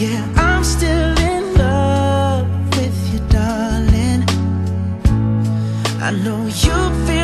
Yeah, I'm still in love with you, darling. I know you feel